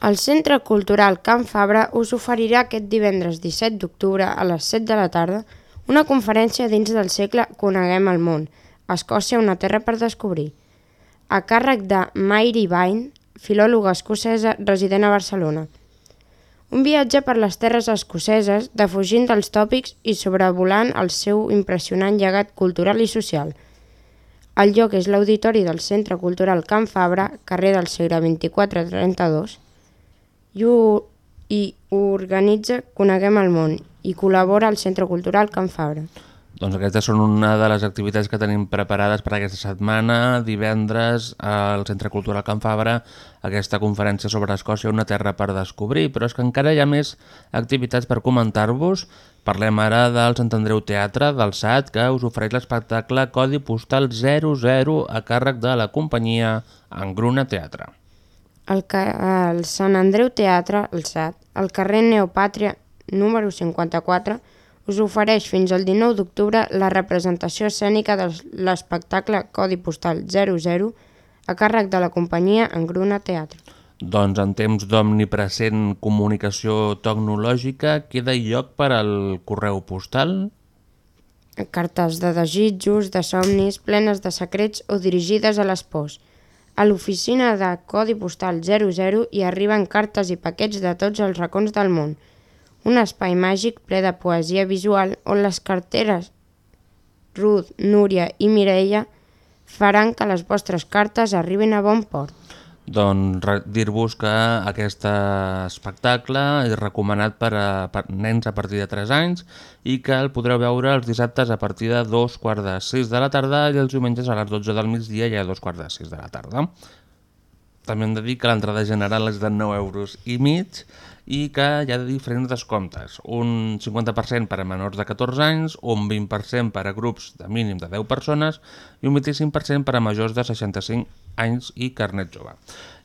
Speaker 1: El Centre Cultural Can Fabra us oferirà aquest divendres 17 d'octubre a les 7 de la tarda una conferència dins del segle Coneguem el món, Escòcia, una terra per descobrir, a càrrec de Mary Vine, filòloga escocesa resident a Barcelona. Un viatge per les terres escoceses, defugint dels tòpics i sobrevolant el seu impressionant llegat cultural i social. El lloc és l'auditori del Centre Cultural Can Fabra, carrer del Segre 2432, i, organitza Coneguem el món i col·labora al Centre Cultural Can Fabra.
Speaker 2: Doncs aquestes són una de les activitats que tenim preparades per aquesta setmana. Divendres al Centre Cultural Can Fabra aquesta conferència sobre Escòcia, una terra per descobrir, però és que encara hi ha més activitats per comentar-vos. Parlem ara del Sant Andreu Teatre del SAT, que us ofereix l'espectacle Codi Postal 00 a càrrec de la companyia Engruna Teatre.
Speaker 1: El, el Sant Andreu Teatre, el SAT, al carrer Neopàtria número 54, us ofereix fins al 19 d'octubre la representació escènica de l'espectacle Codi Postal 00 a càrrec de la companyia Engruna Teatre.
Speaker 2: Doncs en temps d'omnipresent comunicació tecnològica queda lloc per al correu postal?
Speaker 1: Cartes de desitjos, de somnis, plenes de secrets o dirigides a les pors. A l'oficina de Codi Postal 00 hi arriben cartes i paquets de tots els racons del món. Un espai màgic ple de poesia visual on les carteres Ruth, Núria i Mireia faran que les vostres cartes arribin a bon port.
Speaker 2: Doncs dir-vos que aquest espectacle és recomanat per a per nens a partir de 3 anys i que el podreu veure els dissabtes a partir de dos quarts de 6 de la tarda i els diumenges a les 12 del migdia i a dos quarts de 6 de la tarda. També hem de dir que l'entrada general és de 9 euros i mig i que hi ha diferents descomptes. Un 50% per a menors de 14 anys, un 20% per a grups de mínim de 10 persones i un 25% per a majors de 65 anys i carnet jove.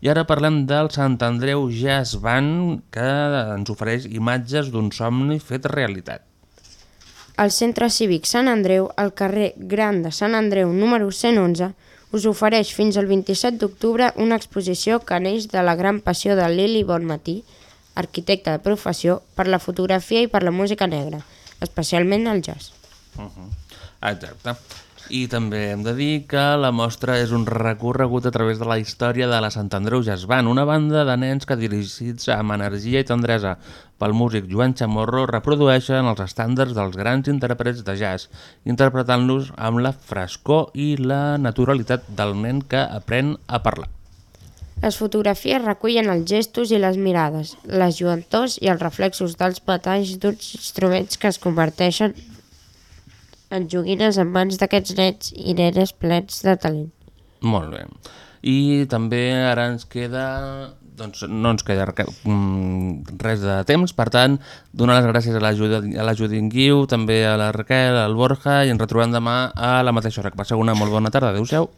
Speaker 2: I ara parlem del Sant Andreu Jazz Band que ens ofereix imatges d'un somni fet realitat.
Speaker 1: El Centre Cívic Sant Andreu, al carrer Gran de Sant Andreu número 111, us ofereix fins al 27 d'octubre una exposició que neix de la gran passió de Lili Bonmatí, arquitecte de professió, per la fotografia i per la música negra, especialment el jazz.
Speaker 2: Uh -huh. Exacte. I també hem de dir que la mostra és un recorregut a través de la història de la Sant Andreu Jazz Band, una banda de nens que dirigits amb energia i tendresa pel músic Joan Chamorro reprodueixen els estàndards dels grans intèrprets de jazz, interpretant-los amb la frescor i la naturalitat del nen que aprèn a parlar.
Speaker 1: Les fotografies recullen els gestos i les mirades, les lluentors i els reflexos dels metalls d'uns instruments que es converteixen en joguines en mans d'aquests nens i nenes plens de talent.
Speaker 2: Molt bé. I també ara ens queda... Doncs no ens queda mm, res de temps, per tant, donar les gràcies a la, Judi- a la Judit Guiu, també a la Raquel, al Borja, i ens retrobem demà a la mateixa hora. Que passeu una molt bona tarda. Adéu-siau.